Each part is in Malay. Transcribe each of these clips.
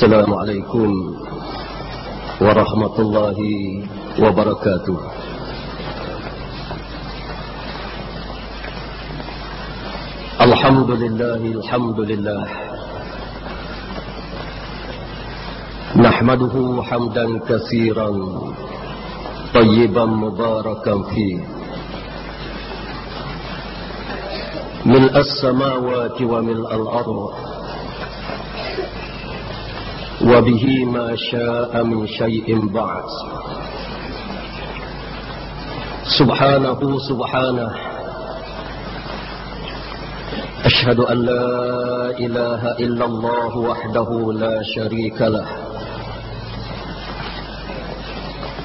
السلام عليكم ورحمة الله وبركاته. الحمد لله الحمد لله. نحمده حمدا كثيرا طيبا مباركا فيه. ملء السماوات وملء الأرض. وبه ما شاء من شيء بعد. سبحانه سبحانه. أشهد أن لا إله إلا الله وحده لا شريك له.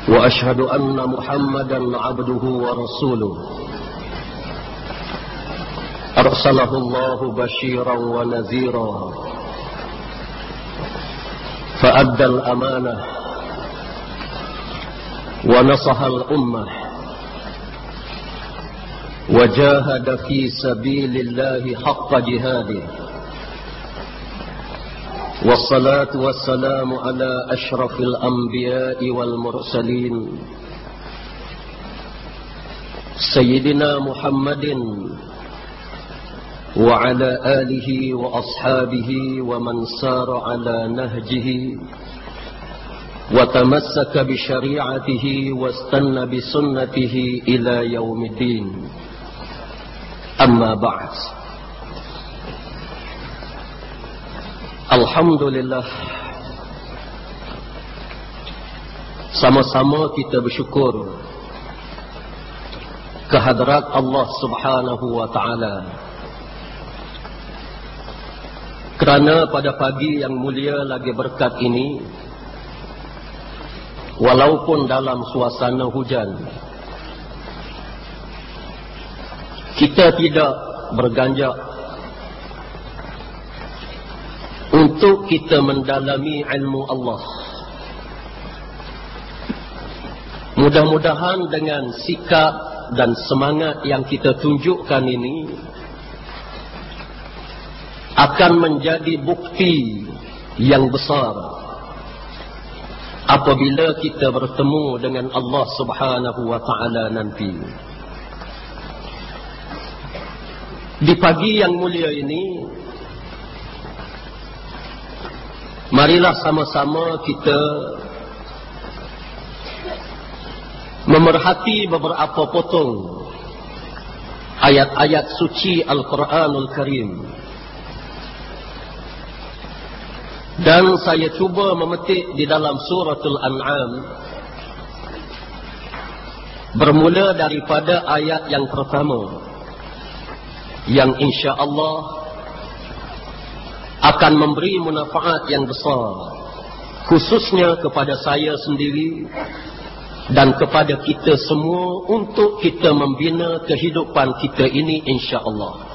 وأشهد أن محمدا عبده ورسوله. أرسله الله بشيرا ونذيرا. فأدى الأمانة ونصح الأمة وجاهد في سبيل الله حق جهاده والصلاة والسلام على أشرف الأنبياء والمرسلين سيدنا محمد وعلى آله وأصحابه ومن سار على نهجه وتمسك بشريعته واستنى بسنته إلى يوم الدين. أما بعد. Alhamdulillah. Sama-sama kita bersyukur Kehadrat Allah subhanahu wa ta'ala. Kerana pada pagi yang mulia lagi berkat ini Walaupun dalam suasana hujan Kita tidak berganjak Untuk kita mendalami ilmu Allah. Mudah-mudahan dengan sikap dan semangat yang kita tunjukkan ini akan menjadi bukti yang besar apabila kita bertemu dengan Allah Subhanahu wa taala nanti. Di pagi yang mulia ini marilah sama-sama kita memerhati beberapa potong ayat-ayat suci Al-Quranul Karim. Dan saya cuba memetik di dalam suratul An'am. Bermula daripada ayat yang pertama. Yang insya Allah akan memberi manfaat yang besar. Khususnya kepada saya sendiri dan kepada kita semua untuk kita membina kehidupan kita ini insya Allah.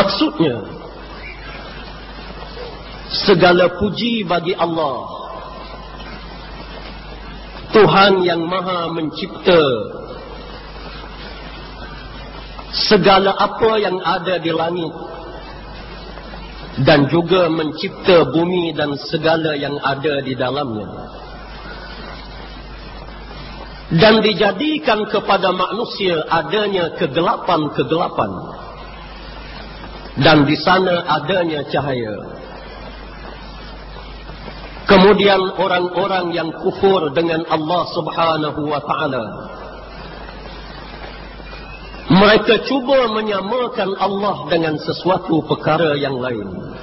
Maksudnya Segala puji bagi Allah Tuhan yang maha mencipta. Segala apa yang ada di langit Dan juga mencipta bumi dan segala yang ada di dalamnya. Dan dijadikan kepada manusia adanya kegelapan-kegelapan dan di sana adanya cahaya. Kemudian orang-orang yang kufur dengan Allah Subhanahu wa taala mereka cuba menyamakan Allah dengan sesuatu perkara yang lain.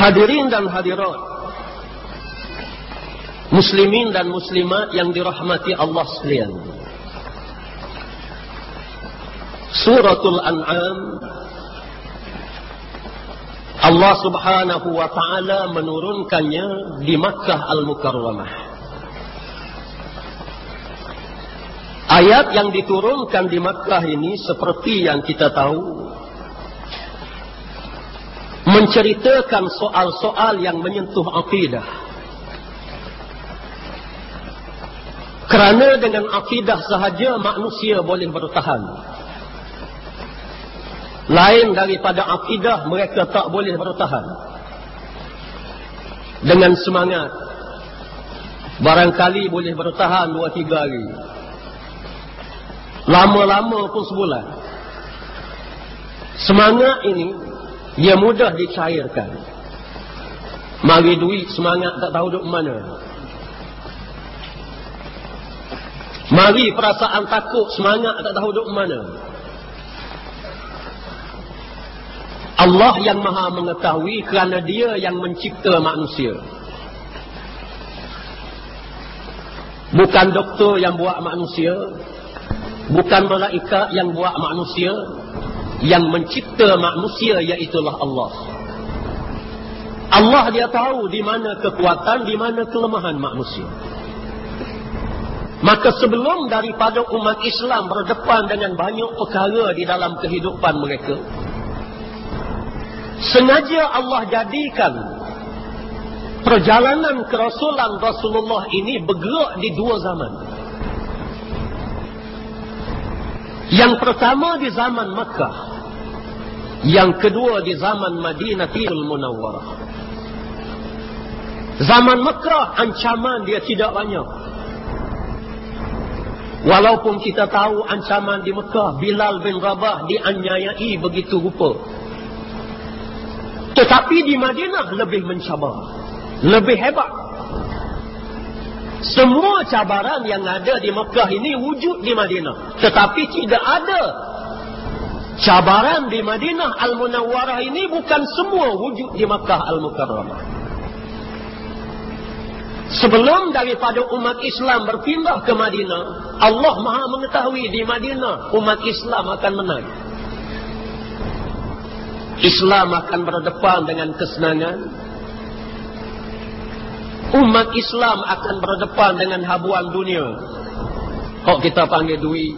Hadirin dan hadirat Muslimin dan muslimat yang dirahmati Allah sekalian Suratul An'am Allah subhanahu wa ta'ala menurunkannya di Makkah Al-Mukarramah Ayat yang diturunkan di Makkah ini seperti yang kita tahu menceritakan soal-soal yang menyentuh akidah. Kerana dengan akidah sahaja manusia boleh bertahan. Lain daripada akidah mereka tak boleh bertahan. Dengan semangat. Barangkali boleh bertahan dua tiga hari. Lama-lama pun sebulan. Semangat ini ia mudah dicairkan. Mari duit semangat tak tahu duk mana. Mari perasaan takut semangat tak tahu duk mana. Allah yang maha mengetahui kerana dia yang mencipta manusia. Bukan doktor yang buat manusia. Bukan malaikat yang buat manusia yang mencipta manusia iaitulah Allah. Allah dia tahu di mana kekuatan, di mana kelemahan manusia. Maka sebelum daripada umat Islam berdepan dengan banyak perkara di dalam kehidupan mereka, sengaja Allah jadikan perjalanan kerasulan Rasulullah ini bergerak di dua zaman. Yang pertama di zaman Makkah. Yang kedua di zaman Madinatul Munawwarah. Zaman Mekah ancaman dia tidak banyak. Walaupun kita tahu ancaman di Mekah Bilal bin Rabah dianyayai begitu rupa. Tetapi di Madinah lebih mencabar. Lebih hebat. Semua cabaran yang ada di Mekah ini wujud di Madinah. Tetapi tidak ada Cabaran di Madinah Al-Munawwarah ini bukan semua wujud di Makkah Al-Mukarramah. Sebelum daripada umat Islam berpindah ke Madinah, Allah maha mengetahui di Madinah umat Islam akan menang. Islam akan berdepan dengan kesenangan. Umat Islam akan berdepan dengan habuan dunia. Kok kita panggil duit,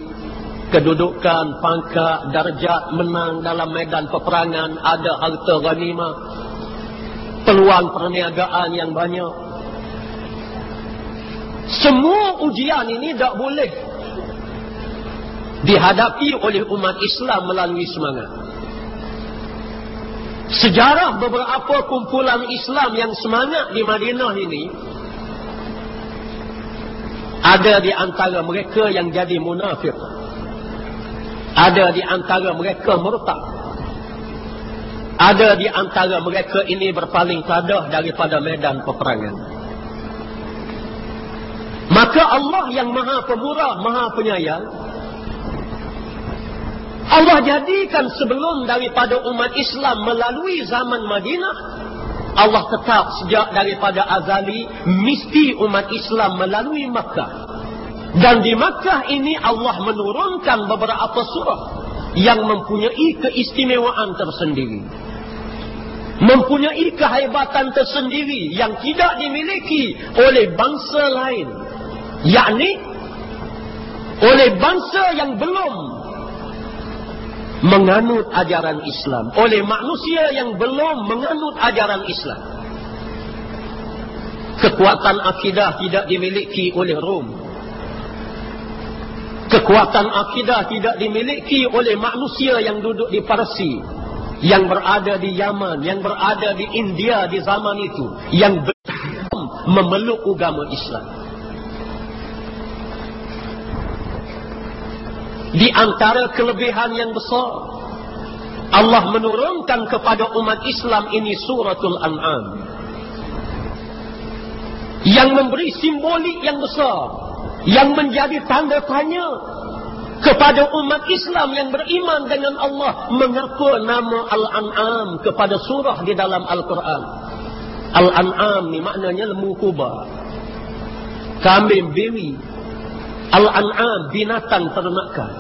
kedudukan, pangkat, darjat, menang dalam medan peperangan, ada harta ghanimah, peluang perniagaan yang banyak. Semua ujian ini tak boleh dihadapi oleh umat Islam melalui semangat. Sejarah beberapa kumpulan Islam yang semangat di Madinah ini ada di antara mereka yang jadi munafik. Ada di antara mereka murtad. Ada di antara mereka ini berpaling tadah daripada medan peperangan. Maka Allah yang maha pemurah, maha penyayang. Allah jadikan sebelum daripada umat Islam melalui zaman Madinah. Allah tetap sejak daripada azali mesti umat Islam melalui Makkah. Dan di Makkah ini Allah menurunkan beberapa surah yang mempunyai keistimewaan tersendiri. Mempunyai kehebatan tersendiri yang tidak dimiliki oleh bangsa lain. Yakni oleh bangsa yang belum menganut ajaran Islam. Oleh manusia yang belum menganut ajaran Islam. Kekuatan akidah tidak dimiliki oleh Rom kekuatan akidah tidak dimiliki oleh manusia yang duduk di Parsi yang berada di Yaman yang berada di India di zaman itu yang memeluk agama Islam Di antara kelebihan yang besar Allah menurunkan kepada umat Islam ini suratul An'am Yang memberi simbolik yang besar Yang menjadi tanda tanya kepada umat Islam yang beriman dengan Allah mengaku nama Al-An'am kepada surah di dalam Al-Quran. Al-An'am ni maknanya lembu kuba. Kambing biri. Al-An'am binatang ternakan.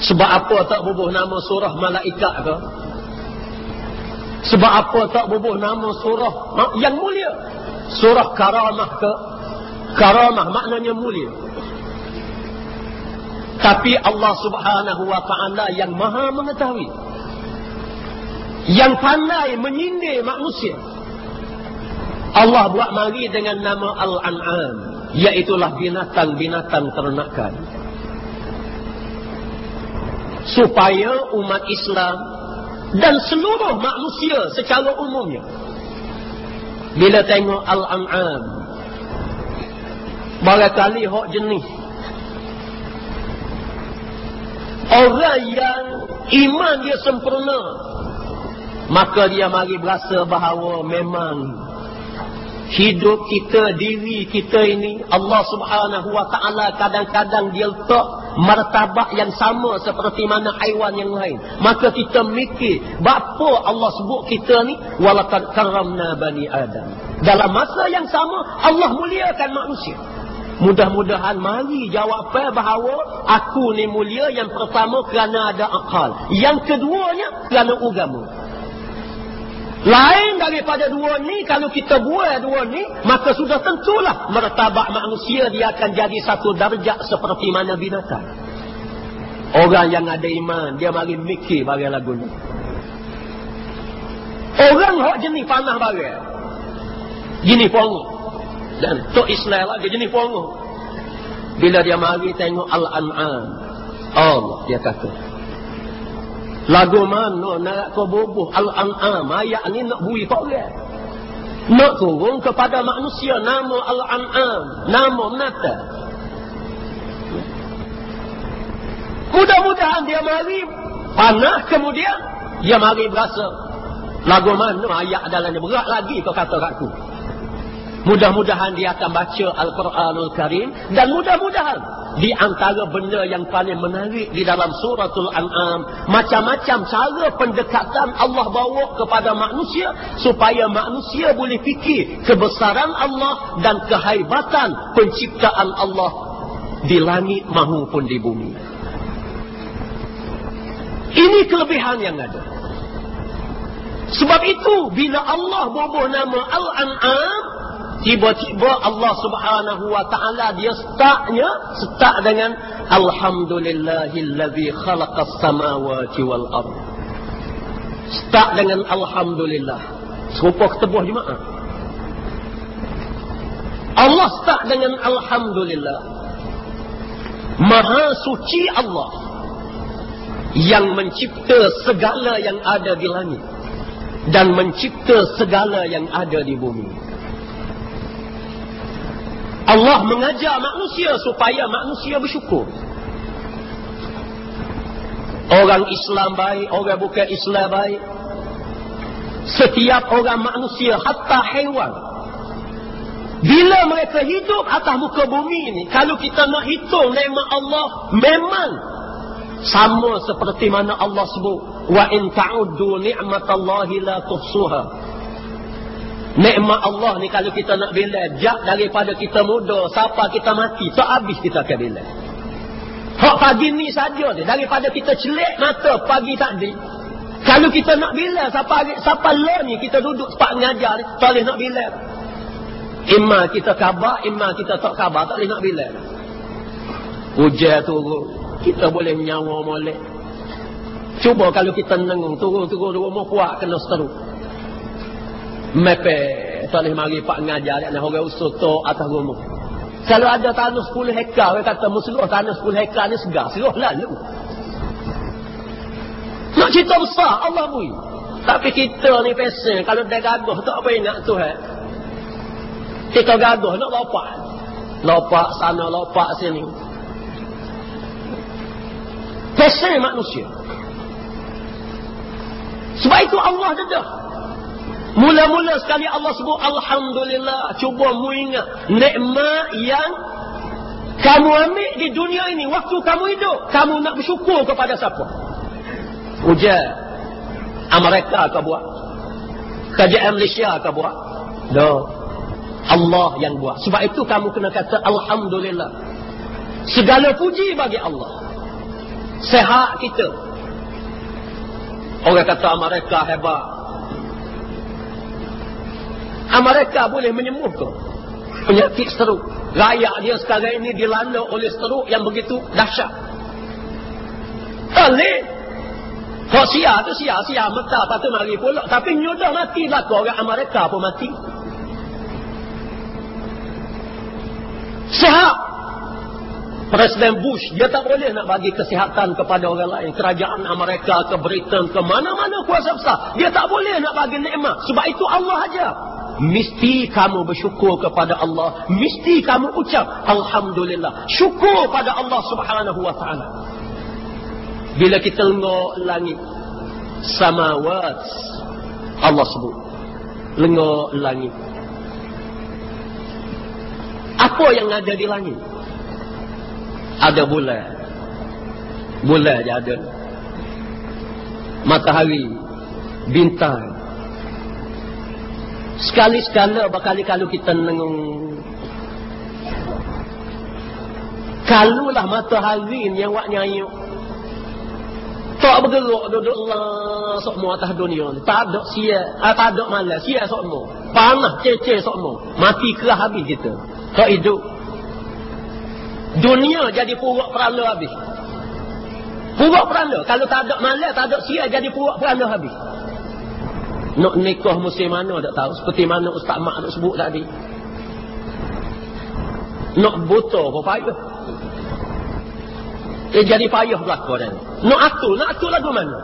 Sebab apa tak bubuh nama surah malaikat ke? Sebab apa tak bubuh nama surah yang mulia? Surah karamah ke? Karamah maknanya mulia. Tapi Allah subhanahu wa ta'ala yang maha mengetahui. Yang pandai menyindir manusia. Allah buat mari dengan nama Al-An'am. Iaitulah binatang-binatang ternakan. Supaya umat Islam dan seluruh manusia secara umumnya. Bila tengok Al-An'am. Barangkali hok jenis Orang yang iman dia sempurna Maka dia mari berasa bahawa memang Hidup kita, diri kita ini Allah subhanahu wa ta'ala kadang-kadang dia letak Martabak yang sama seperti mana haiwan yang lain Maka kita mikir Bapa Allah sebut kita ni Walakad karamna bani Adam Dalam masa yang sama Allah muliakan manusia Mudah-mudahan mari jawapan bahawa aku ni mulia yang pertama kerana ada akal. Yang keduanya kerana agama. Lain daripada dua ni, kalau kita buat dua ni, maka sudah tentulah mertabak manusia dia akan jadi satu darjah seperti mana binatang. Orang yang ada iman, dia mari mikir bagi lagu ni. Orang yang jenis panah bagi. Jenis pongok. Dan Tok Islam lagi jenis pongo. Bila dia mari tengok Al-An'am. Allah dia kata. Lagu mana nak kau bubuh Al-An'am. Ayat ni nak bui kau orang. Nak turun kepada manusia nama Al-An'am. Nama Nata. Mudah-mudahan dia mari panah kemudian dia mari berasa lagu mana ayat dalamnya berat lagi kau kata aku. Mudah-mudahan dia akan baca Al-Quranul Karim. Dan mudah-mudahan di antara benda yang paling menarik di dalam suratul An'am. Macam-macam cara pendekatan Allah bawa kepada manusia. Supaya manusia boleh fikir kebesaran Allah dan kehaibatan penciptaan Allah. Di langit maupun di bumi. Ini kelebihan yang ada. Sebab itu bila Allah bawa nama Al-An'am tiba-tiba Allah Subhanahu wa taala dia startnya start dengan alhamdulillahillazi khalaqas samawati wal ard. Start dengan alhamdulillah. Serupa ketebuh jemaah Allah start dengan alhamdulillah. Maha suci Allah yang mencipta segala yang ada di langit dan mencipta segala yang ada di bumi Allah mengajar manusia supaya manusia bersyukur. Orang Islam baik, orang bukan Islam baik. Setiap orang manusia, hatta haiwan. Bila mereka hidup atas muka bumi ini, kalau kita nak hitung nikmat Allah, memang sama seperti mana Allah sebut. Wa in ta'uddu ni'matallahi la tuhsuha. Nikmat Allah ni kalau kita nak bila jak daripada kita muda siapa kita mati tak habis kita akan bila. Hak pagi ni saja ni daripada kita celik mata pagi tadi. Kalau kita nak bila siapa siapa lo ni kita duduk sepak mengajar ni tak boleh nak bila. Imma kita khabar, imma kita tak khabar, tak boleh nak bila. Hujan turun, kita boleh nyawa molek. Cuba kalau kita nengung turun-turun rumah kuat kena seteruk mepe boleh mari pak ngajar nak orang usul tu atas rumah kalau ada tanah 10 hektar orang kata musuh tanah 10 hektar ni segar seluruh lalu. Nak cerita besar Allah bui. Tapi kita ni pesen kalau dia gaduh tak apa ingat tu eh kita gaduh nak lopak. Lopak sana lopak sini. Pesen manusia. Sebab itu Allah dedah. Mula-mula sekali Allah sebut Alhamdulillah. Cuba mu ingat. Nikmat yang kamu ambil di dunia ini. Waktu kamu hidup. Kamu nak bersyukur kepada siapa? Ujian. Amerika kau buat. Kerajaan Malaysia kau buat. No. Allah yang buat. Sebab itu kamu kena kata Alhamdulillah. Segala puji bagi Allah. Sehat kita. Orang kata Amerika hebat. Amerika boleh menyembuh ke? Penyakit seteruk. Rakyat dia sekarang ini dilanda oleh seteruk yang begitu dahsyat. Boleh. Kau sia tu sia, sia mata patut mari pula. Tapi nyudah mati lah kau orang Amerika pun mati. Sehat. Presiden Bush, dia tak boleh nak bagi kesihatan kepada orang lain. Kerajaan Amerika ke Britain ke mana-mana kuasa besar. Dia tak boleh nak bagi nikmat. Sebab itu Allah aja. Mesti kamu bersyukur kepada Allah. Mesti kamu ucap Alhamdulillah. Syukur pada Allah subhanahu wa ta'ala. Bila kita lengok langit. Samawat. Allah sebut. Lengok langit. Apa yang ada di langit? Ada bulan. Bulan je ada. Matahari. Bintang. Sekali-sekala berkali kalau kita nengung. Kalulah matahari ni yang wak nyayuk. Tak bergerak duduk lah semua atas dunia ni. Tak ada sia, ah, tak ada malas, sia semua. Panah cece semua. Mati kerah habis kita. Tak hidup. Dunia jadi puruk perala habis. Puruk perala. Kalau tak ada malas, tak ada sia jadi puruk perala habis. Nak nikah musim mana tak tahu. Seperti mana Ustaz Mak nak sebut tadi. Nak buta apa payah. Dia jadi payah belakang dan. Nak atur, nak atur lagu mana?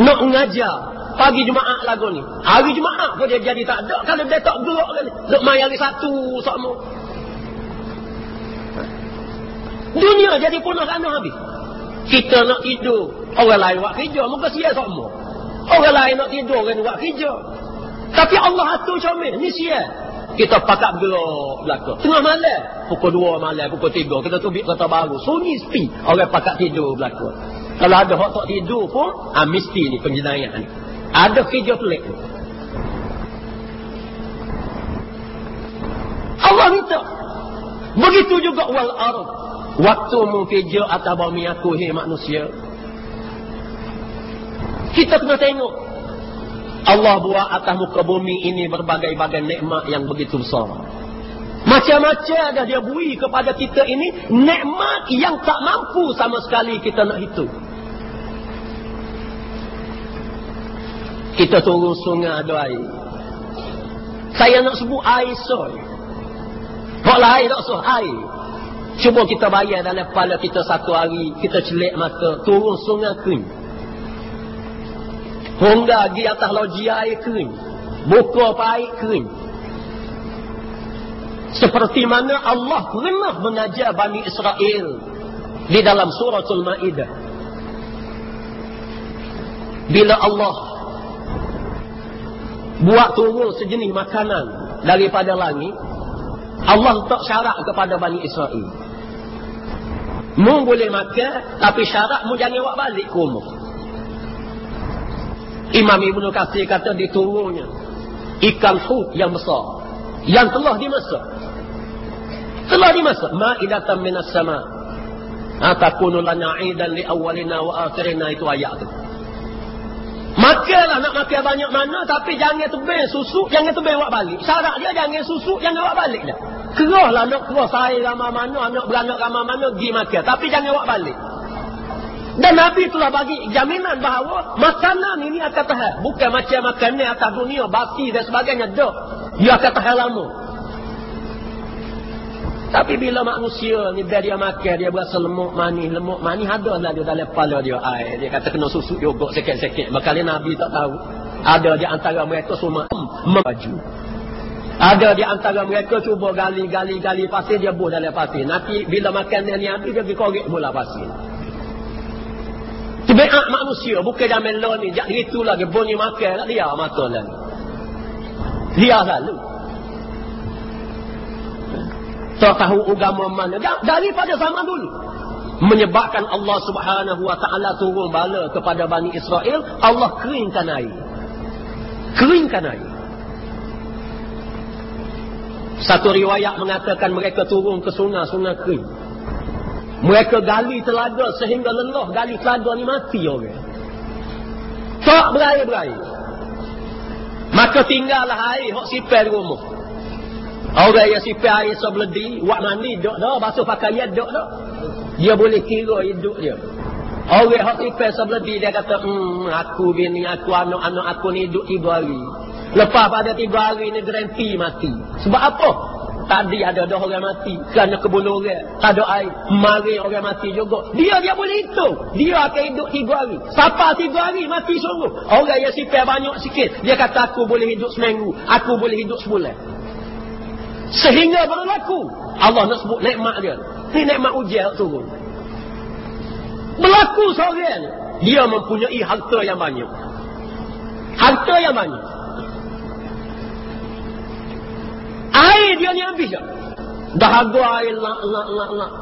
Nak mengajar. Pagi Jumaat lagu ni. Hari Jumaat pun dia jadi tak ada. Kalau dia tak kan. Nak main hari satu sama. Dunia jadi punah sana habis. Kita nak tidur. Orang lain buat kerja. Muka sia sama. Orang lain nak tidur kan buat kerja. Tapi Allah atur comel. Ni sia. Kita pakat gerak belakang. Tengah malam. Pukul dua malam, pukul tiga. Kita tubik kata baru. Sunyi sepi. Orang pakat tidur belakang. Kalau ada orang tak tidur pun, ah, mesti ni penjenayah ni. Ada kerja pelik tu. Allah minta. Begitu juga wal arad. Waktu mu kerja atas bumi aku, hei manusia. Kita kena tengok. Allah buat atas muka bumi ini berbagai-bagai nikmat yang begitu besar. Macam-macam dah dia bui kepada kita ini nikmat yang tak mampu sama sekali kita nak hitung. Kita turun sungai ada air. Saya nak sebut air soy. Hak lain tak usah air. Cuba kita bayar dalam kepala kita satu hari, kita celik mata, turun sungai kering. Hingga di atas loji air kering. Buka air kering. Seperti mana Allah pernah mengajar Bani Israel di dalam suratul Ma'idah. Bila Allah buat turun sejenis makanan daripada langit, Allah tak syarat kepada Bani Israel. Mu boleh makan, tapi syarat mu jangan buat balik ke rumah. Imam Ibn Qasir kata diturunnya ikan hut yang besar yang telah dimasak. Telah dimasak. Ma'idatan minas sama. Atakunu lana aidan li awalina wa akhirina. Itu ayat tu. Makanlah nak makan banyak mana tapi jangan tebel susu jangan tebel buat balik. Syarat dia jangan susu jangan buat balik dah kerahlah nak kerah saya ramai mana anak beranak ramai mana pergi makan tapi jangan buat balik dan Nabi telah bagi jaminan bahawa makanan ini akan tahan. Bukan macam makanan atas dunia, basi dan sebagainya. Dah. Dia akan tahan lama. Tapi bila manusia ni biar dia makan, dia berasa lemuk manis. Lemuk manis ada lah dia dalam kepala dia. Ay, dia kata kena susu yogurt sikit-sikit. Bakal Nabi tak tahu. Ada di antara mereka semua membaju. Ada di antara mereka cuba gali-gali-gali pasir, dia buh dalam pasir. Nanti bila makan ni habis, dia pergi korek mula pasir. Ne'ak manusia, bukan dah melon ni. Jak gitu lagi, bunyi makan lah dia mata lah. Dia selalu. Tak tahu agama mana. Daripada zaman dulu. Menyebabkan Allah subhanahu wa ta'ala turun bala kepada Bani Israel. Allah keringkan air. Keringkan air. Satu riwayat mengatakan mereka turun ke sungai-sungai kering. Mereka gali telaga sehingga lelah gali telaga ni mati orang. Tak berair-berair. Maka tinggallah air hok sipel rumah. Orang yang sipel air sebeledi, wak mandi duk dah, basuh pakaian duk dah. Dia boleh kira hidup dia. Orang hok sipel sebeledi dia kata, "Hmm, aku bini aku anak-anak aku ni hidup tiga hari." Lepas pada tiga hari ni garanti mati. Sebab apa? Tadi ada dah orang mati kerana kebunuh orang. Tak ada air. Mari orang mati juga. Dia dia boleh hitung. Dia akan hidup tiga hari. Siapa tiga hari mati sungguh. Orang yang sipir banyak sikit. Dia kata aku boleh hidup seminggu. Aku boleh hidup sebulan. Sehingga berlaku. Allah nak sebut nekmat dia. Ini nekmat ujian turun. Berlaku seorang. Dia mempunyai harta yang banyak. Harta yang banyak. Air dia ni habis tak? Dahaga air lak, lak, lak, lak.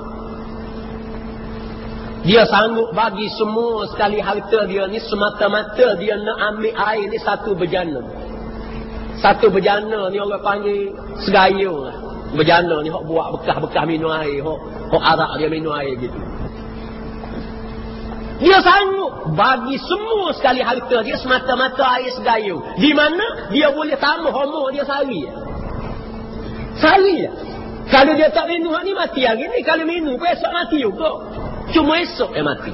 Dia sanggup bagi semua sekali harta dia ni semata-mata dia nak ambil air ni satu berjana. Satu berjana ni orang panggil segayung. Berjana ni hok buat bekas-bekas minum air. Hok, hok arak dia minum air gitu. Dia sanggup bagi semua sekali harta dia semata-mata air segayung. Di mana dia boleh tambah homo dia sehari. Sehari je. Kalau dia tak minum ni mati hari ni. Kalau minum pun esok mati juga. Cuma esok dia mati.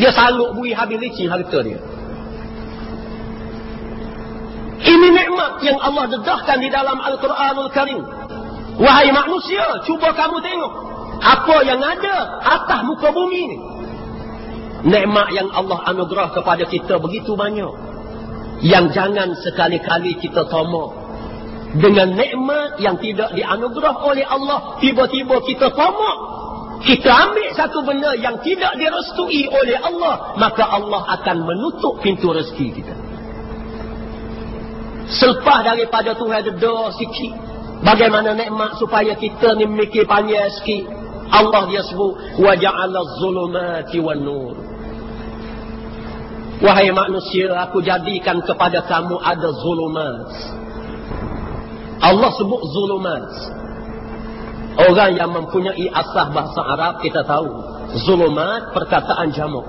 Dia sanggup bui habis licin harta dia. Ini nikmat yang Allah dedahkan di dalam Al-Quranul Karim. Wahai manusia, cuba kamu tengok. Apa yang ada atas muka bumi ni. Nikmat yang Allah anugerah kepada kita begitu banyak. Yang jangan sekali-kali kita tomak dengan nikmat yang tidak dianugerah oleh Allah tiba-tiba kita tamak kita ambil satu benda yang tidak direstui oleh Allah maka Allah akan menutup pintu rezeki kita. Selepas daripada Tuhan ada sikit. Bagaimana nikmat supaya kita ni mikir panjang sikit. Allah dia sebut wa ja'ala zulumati wan nur. Wahai manusia aku jadikan kepada kamu ada zulumat Allah sebut zulumat. Orang yang mempunyai asah bahasa Arab kita tahu. Zulumat perkataan jamak.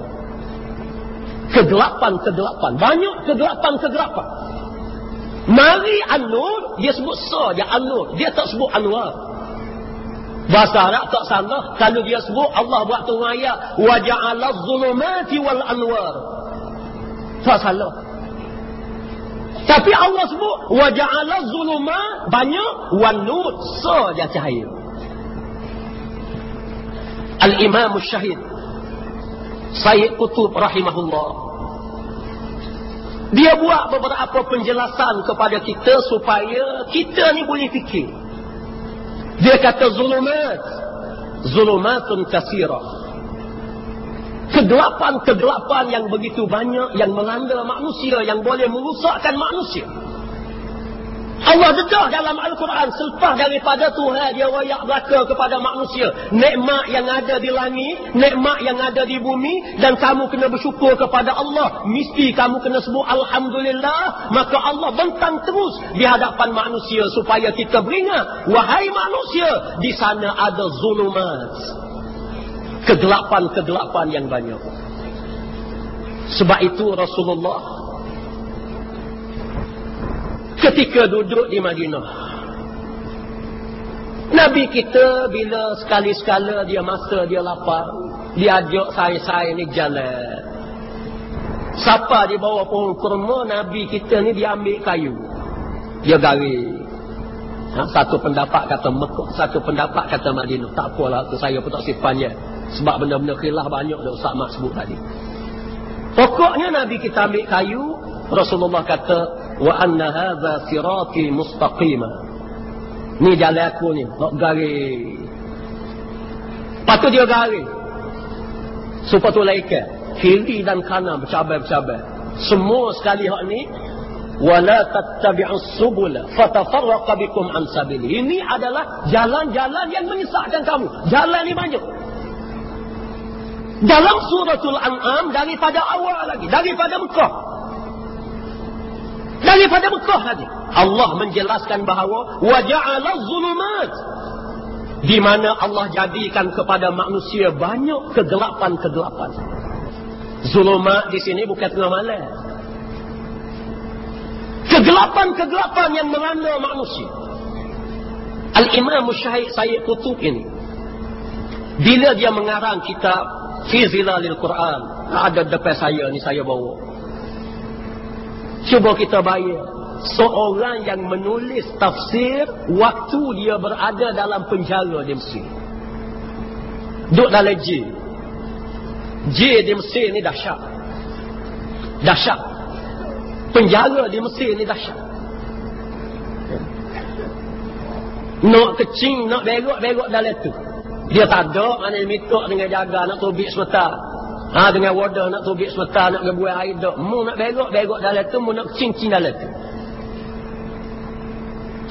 Kegelapan-kegelapan. Banyak kegelapan-kegelapan. Mari An-Nur, dia sebut so je An-Nur. Dia tak sebut Anwar. Bahasa Arab tak salah. Kalau dia sebut Allah buat tu ayat. Waja'ala zulumati wal anwar. Tak salah. Tapi Allah sebut waja'ala zuluma banyak wan nur saja cahaya. Al-Imam Syahid Sayyid Qutub rahimahullah dia buat beberapa penjelasan kepada kita supaya kita ni boleh fikir. Dia kata zulumat zulumatun kasirah kegelapan-kegelapan yang begitu banyak yang melanda manusia yang boleh merusakkan manusia. Allah dedah dalam Al-Quran selepas daripada Tuhan dia wayak belaka kepada manusia. Nekmat yang ada di langit, nekmat yang ada di bumi dan kamu kena bersyukur kepada Allah. Mesti kamu kena sebut Alhamdulillah. Maka Allah bentang terus di hadapan manusia supaya kita beringat. Wahai manusia, di sana ada zulumat kegelapan-kegelapan yang banyak. Sebab itu Rasulullah ketika duduk di Madinah Nabi kita bila sekali-sekala dia masa dia lapar dia ajak saya-saya ni jalan. Siapa di bawah pohon kurma Nabi kita ni dia ambil kayu. Dia garis. Ha, satu pendapat kata Mekah satu pendapat kata Madinah. Tak apalah tu saya pun tak sipannya sebab benda-benda khilaf banyak dah Ustaz Mak sebut tadi. Pokoknya Nabi kita ambil kayu, Rasulullah kata, wa anna hadza sirati mustaqima. Ni jalan aku ni, nak garis. Patut dia garis. Supaya tu laikan. kiri dan kanan bercabai-bercabai. Semua sekali hak ni wala tattabi'us subula fatafarraqa bikum an sabili. Ini adalah jalan-jalan yang menyesatkan kamu. Jalan ni banyak. Dalam suratul An'am daripada awal lagi, daripada Mekah. Daripada Mekah lagi. Allah menjelaskan bahawa waja'ala zulumat di mana Allah jadikan kepada manusia banyak kegelapan-kegelapan. Zulumat di sini bukan tengah malam. Kegelapan-kegelapan yang melanda manusia. Al-Imam Syahid Sayyid Qutub ini. Bila dia mengarang kitab Fi Zilalil Quran. Ada depan saya ni saya bawa. Cuba kita bayar seorang yang menulis tafsir waktu dia berada dalam penjara di Mesir. Duduk dalam J. J di Mesir ni dahsyat. Dahsyat. Penjara di Mesir ni dahsyat. Nak kecing, nak berok-berok dalam tu. Dia tak ada, mana minta dengan jaga, nak tubik sebentar. Ha, dengan wadah nak tubik sebentar, nak ngebuai air dok. Mu nak berok-berok dalam tu, mu nak kecing-kecing dalam tu.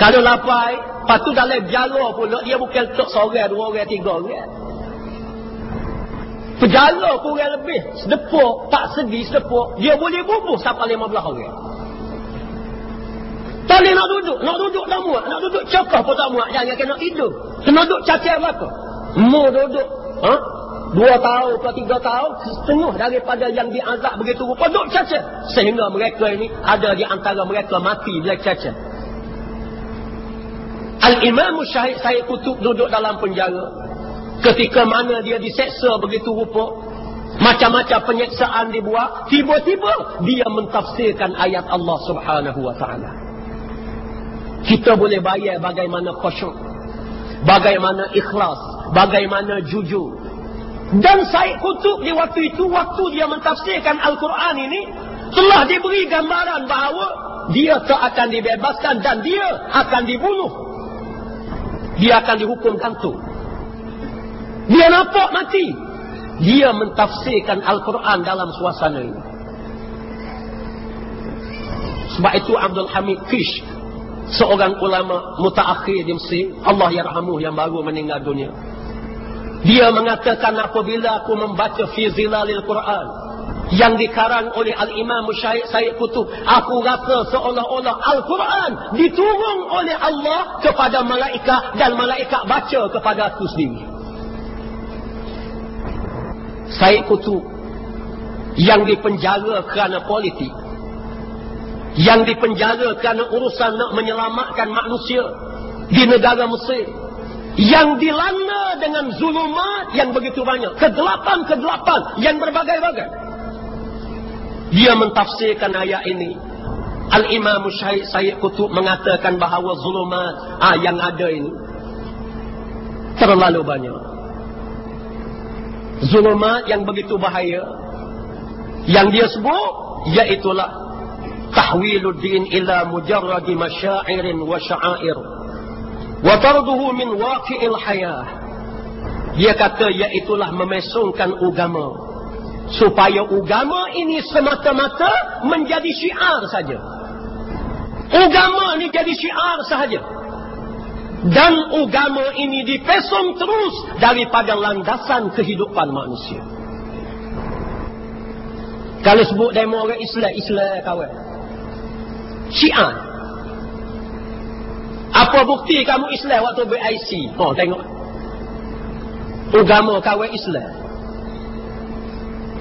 Kalau lapai, lepas tu dalam jara pula, dia bukan letak seorang, dua orang, tiga orang. Penjara pun orang lebih. Sedepuk, tak segi sedepuk. Dia boleh bubuh sampai lima belah orang. Tak boleh nak duduk. Nak duduk tak muat. Nak duduk cokah pun tak muat. Jangan kena tidur. Kena duduk cacat apa? Mu duduk. Ha? Dua tahun ke tiga tahun. Setengah daripada yang diazab begitu rupa. Duduk cacat. Sehingga mereka ini ada di antara mereka mati bila cacat. Al-Imam Syahid Said Kutub duduk dalam penjara. Ketika mana dia diseksa begitu rupa. Macam-macam penyeksaan dibuat. Tiba-tiba dia mentafsirkan ayat Allah subhanahu wa ta'ala. Kita boleh bayar bagaimana khusyuk. Bagaimana ikhlas. Bagaimana jujur. Dan Said Kutub di waktu itu, waktu dia mentafsirkan Al-Quran ini, telah diberi gambaran bahawa dia tak akan dibebaskan dan dia akan dibunuh dia akan dihukum gantung. Dia nampak mati. Dia mentafsirkan Al-Quran dalam suasana ini. Sebab itu Abdul Hamid Kish, seorang ulama mutaakhir di Mesir, Allah yarhamuh yang baru meninggal dunia. Dia mengatakan apabila aku membaca fi zilalil Quran, yang dikarang oleh Al-Imam Syahid Sayyid Kutub. Aku rasa seolah-olah Al-Quran diturun oleh Allah kepada malaikat dan malaikat baca kepada aku sendiri. Sayyid Kutub yang dipenjara kerana politik. Yang dipenjara kerana urusan nak menyelamatkan manusia di negara Mesir. Yang dilanda dengan zulumat yang begitu banyak. Kegelapan-kegelapan yang berbagai-bagai. Dia mentafsirkan ayat ini. Al-Imam Syahid Sayyid Qutub mengatakan bahawa zulumat ah, yang ada ini terlalu banyak. Zulumat yang begitu bahaya yang dia sebut iaitulah tahwiluddin ila mujarradi masyairin wa sya'air wa tarduhu min waqi'il hayah. Dia kata iaitulah memesongkan agama supaya agama ini semata-mata menjadi syiar saja. Agama ini jadi syiar saja. Dan agama ini dipesong terus daripada landasan kehidupan manusia. Kalau sebut demo orang Islam, Islam kawan. Syiar. Apa bukti kamu Islam waktu BIC? Oh, tengok. Agama kawan Islam.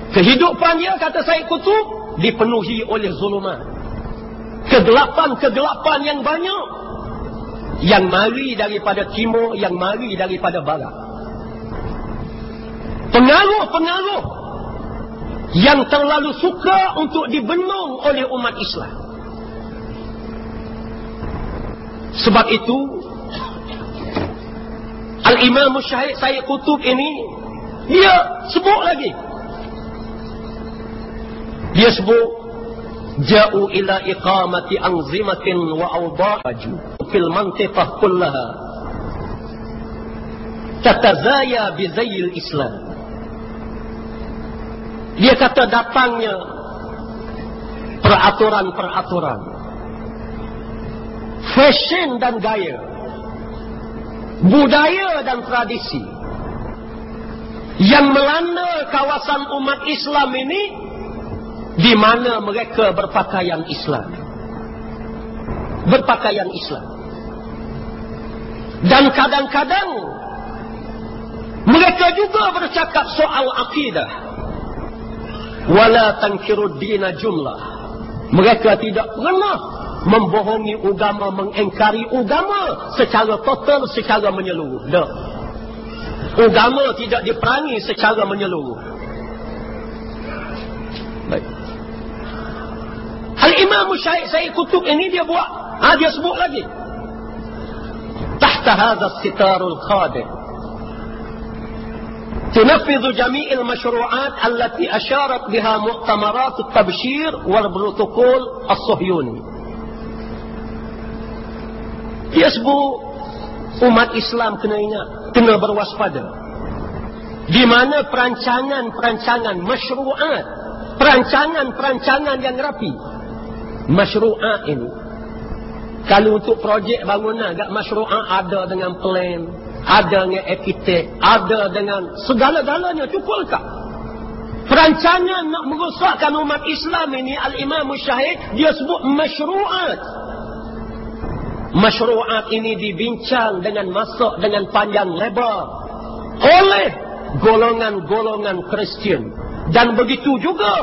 Kehidupan dia kata Said Kutub dipenuhi oleh zuluman. Kegelapan-kegelapan yang banyak yang mari daripada timur, yang mari daripada barat. Pengaruh-pengaruh yang terlalu suka untuk dibenung oleh umat Islam. Sebab itu Al-Imam Syahid Sayyid Kutub ini dia sebut lagi. Dia sebut ja'u ila iqamati anzimatin wa awda'aju fil mantiqah kullaha. Tatazaya bi zayil islam. Dia kata datangnya peraturan-peraturan. Fashion dan gaya. Budaya dan tradisi. Yang melanda kawasan umat Islam ini di mana mereka berpakaian Islam. Berpakaian Islam. Dan kadang-kadang mereka juga bercakap soal akidah. Wala tankiru dina jumlah. Mereka tidak pernah membohongi agama, mengengkari agama secara total, secara menyeluruh. Tak. Agama tidak diperangi secara menyeluruh. Baik. Al-Imam Syahid Sayyid Kutub ini dia buat. Ha, dia sebut lagi. Tahta hadha sitarul khadim. تنفذ جميع المشروعات التي أشارت بها مؤتمرات التبشير والبروتوكول الصهيوني Yes, bu. Umat Islam kena ingat, kena berwaspada. Di mana perancangan-perancangan masyru'at, perancangan-perancangan yang rapi. Masyru'at ini. Kalau untuk projek bangunan, agak masyru'at ada dengan plan, ada dengan epitek, ada dengan segala-galanya, cukup tak? Perancangan nak merosakkan umat Islam ini, Al-Imam Syahid, dia sebut. Masyru'at. Masyru'at ini dibincang dengan masuk dengan panjang lebar oleh golongan-golongan Kristian dan begitu juga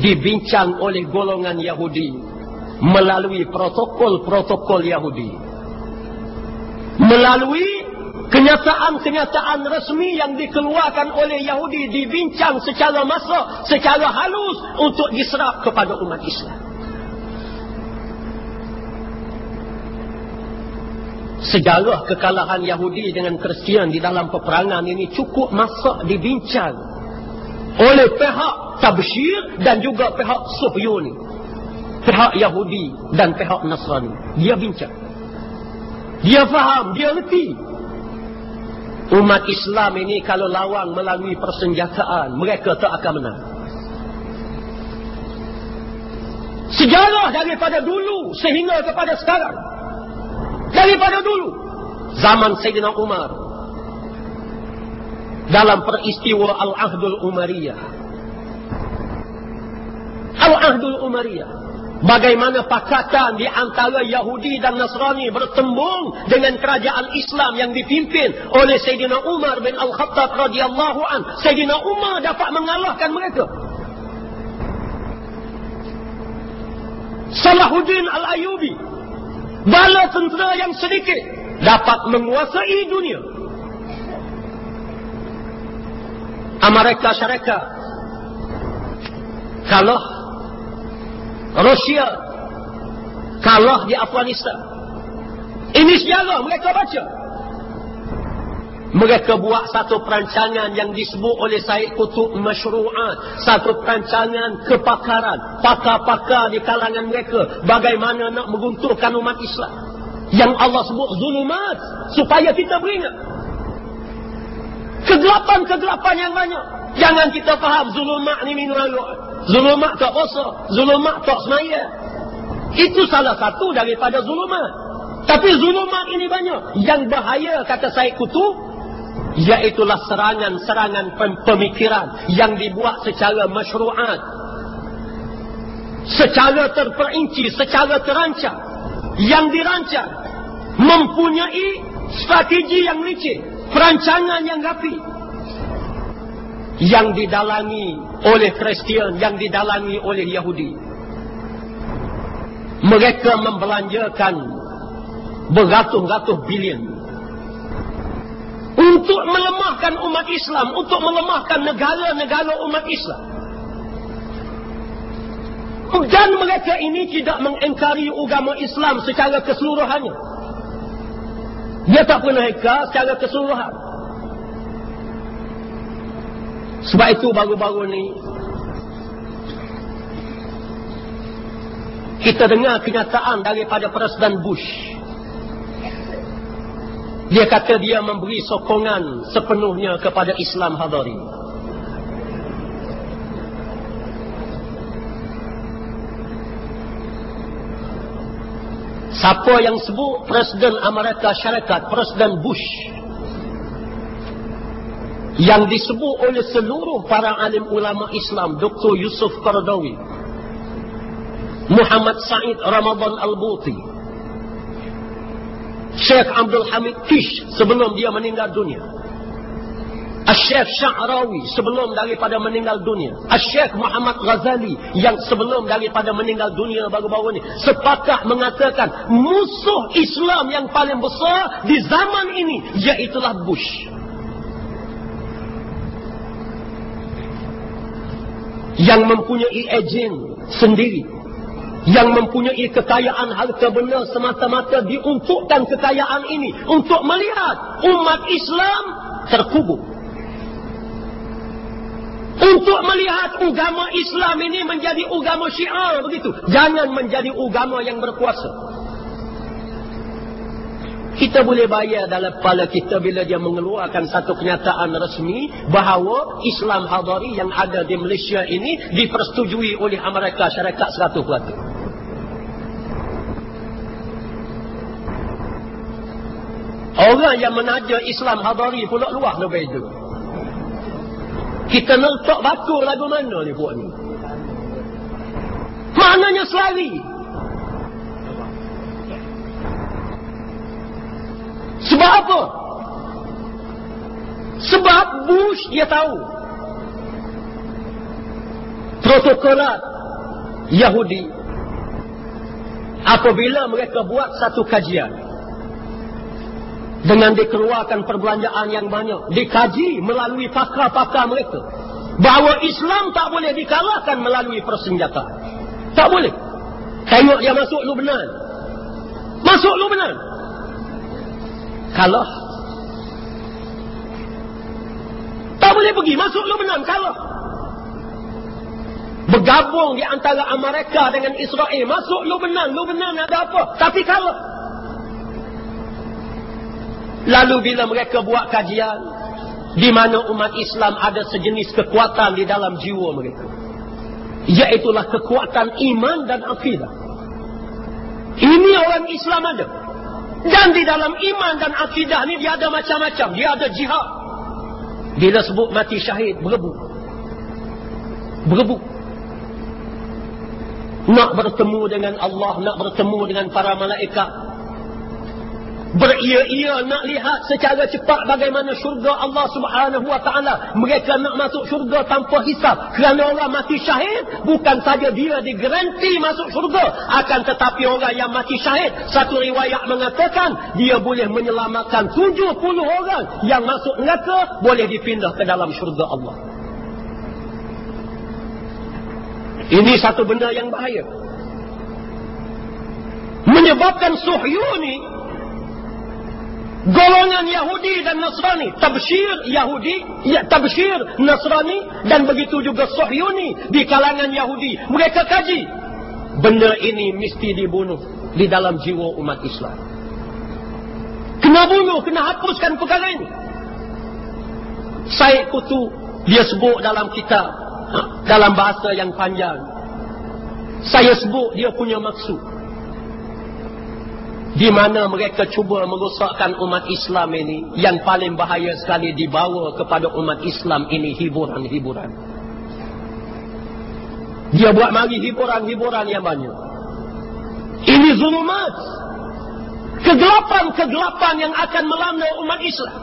dibincang oleh golongan Yahudi melalui protokol-protokol Yahudi melalui kenyataan-kenyataan resmi yang dikeluarkan oleh Yahudi dibincang secara masa, secara halus untuk diserap kepada umat Islam. Sejarah kekalahan Yahudi dengan Kristian di dalam peperangan ini cukup masa dibincang oleh pihak Tabshir dan juga pihak Suhyuni. Pihak Yahudi dan pihak Nasrani. Dia bincang. Dia faham, dia reti. Umat Islam ini kalau lawan melalui persenjataan, mereka tak akan menang. Sejarah daripada dulu sehingga kepada sekarang. Daripada dulu. Zaman Sayyidina Umar. Dalam peristiwa Al-Ahdul Umariyah. Al-Ahdul Umariyah. Bagaimana pakatan di antara Yahudi dan Nasrani bertembung dengan kerajaan Islam yang dipimpin oleh Sayyidina Umar bin Al-Khattab radhiyallahu an. Sayyidina Umar dapat mengalahkan mereka. Salahuddin Al-Ayubi bala tentera yang sedikit dapat menguasai dunia. Amerika Syarikat kalah Rusia kalah di Afghanistan. Ini sejarah mereka baca. Mereka buat satu perancangan yang disebut oleh Said Kutub Masyru'at. Satu perancangan kepakaran. Pakar-pakar di kalangan mereka. Bagaimana nak mengunturkan umat Islam. Yang Allah sebut zulumat. Supaya kita beringat. Kegelapan-kegelapan yang banyak. Jangan kita faham zulumat ni minum Zulumat tak puasa. Zulumat tak semaya. Itu salah satu daripada zulumat. Tapi zulumat ini banyak. Yang bahaya kata Syed Kutu. Iaitulah serangan-serangan pemikiran. Yang dibuat secara masyru'at. Secara terperinci. Secara terancang. Yang dirancang. Mempunyai strategi yang licik. Perancangan yang rapi yang didalangi oleh Kristian, yang didalangi oleh Yahudi. Mereka membelanjakan beratus-ratus bilion untuk melemahkan umat Islam, untuk melemahkan negara-negara umat Islam. Dan mereka ini tidak mengengkari agama Islam secara keseluruhannya. Dia tak pernah engkar secara keseluruhan. Sebab itu baru-baru ni kita dengar kenyataan daripada Presiden Bush. Dia kata dia memberi sokongan sepenuhnya kepada Islam Hadari. Siapa yang sebut Presiden Amerika Syarikat, Presiden Bush yang disebut oleh seluruh para alim ulama Islam, Dr. Yusuf Qardawi, Muhammad Said Ramadan Al-Buti, Syekh Abdul Hamid Kish sebelum dia meninggal dunia. Syekh Sya'rawi sebelum daripada meninggal dunia. Syekh Muhammad Ghazali yang sebelum daripada meninggal dunia baru-baru ini. Sepakat mengatakan musuh Islam yang paling besar di zaman ini iaitulah Bush. Yang mempunyai ejen sendiri yang mempunyai kekayaan harta benda semata-mata diuntukkan kekayaan ini untuk melihat umat Islam terkubur. Untuk melihat agama Islam ini menjadi agama syiar begitu. Jangan menjadi agama yang berkuasa. Kita boleh bayar dalam kepala kita bila dia mengeluarkan satu kenyataan resmi bahawa Islam Hadari yang ada di Malaysia ini dipersetujui oleh Amerika Syarikat 100%. Orang yang menaja Islam hadari pula luar lebih itu. Kita letak batu lagu mana ni buat ni? Maknanya selari. Sebab apa? Sebab Bush dia tahu. Protokolat Yahudi. Apabila mereka buat satu kajian dengan dikeluarkan perbelanjaan yang banyak dikaji melalui pakar-pakar mereka bahawa Islam tak boleh dikalahkan melalui persenjataan. Tak boleh. Tengok dia masuk Lubnan. Masuk Lubnan kalah. Tak boleh pergi. Masuk Lubnan kalah. Bergabung di antara Amerika dengan Israel. Masuk Lubnan Lubnan ada apa? Tapi kalah. Lalu bila mereka buat kajian di mana umat Islam ada sejenis kekuatan di dalam jiwa mereka. Iaitulah kekuatan iman dan akidah. Ini orang Islam ada. Dan di dalam iman dan akidah ni dia ada macam-macam. Dia ada jihad. Bila sebut mati syahid, berebut. Berebut. Nak bertemu dengan Allah, nak bertemu dengan para malaikat beria-ia nak lihat secara cepat bagaimana syurga Allah Subhanahu wa taala. Mereka nak masuk syurga tanpa hisap. Kerana orang mati syahid bukan saja dia digaranti masuk syurga. Akan tetapi orang yang mati syahid satu riwayat mengatakan dia boleh menyelamatkan 70 orang yang masuk neraka boleh dipindah ke dalam syurga Allah. Ini satu benda yang bahaya. Menyebabkan suhyuni golongan Yahudi dan Nasrani. Tabshir Yahudi ya, tabshir Nasrani dan begitu juga Sohyuni di kalangan Yahudi. Mereka kaji benda ini mesti dibunuh di dalam jiwa umat Islam. Kena bunuh kena hapuskan perkara ini. Said Kutu dia sebut dalam kitab ha, dalam bahasa yang panjang. Saya sebut dia punya maksud di mana mereka cuba merosakkan umat Islam ini yang paling bahaya sekali dibawa kepada umat Islam ini hiburan-hiburan. Dia buat mari hiburan-hiburan yang banyak. Ini zulumat. Kegelapan-kegelapan yang akan melanda umat Islam.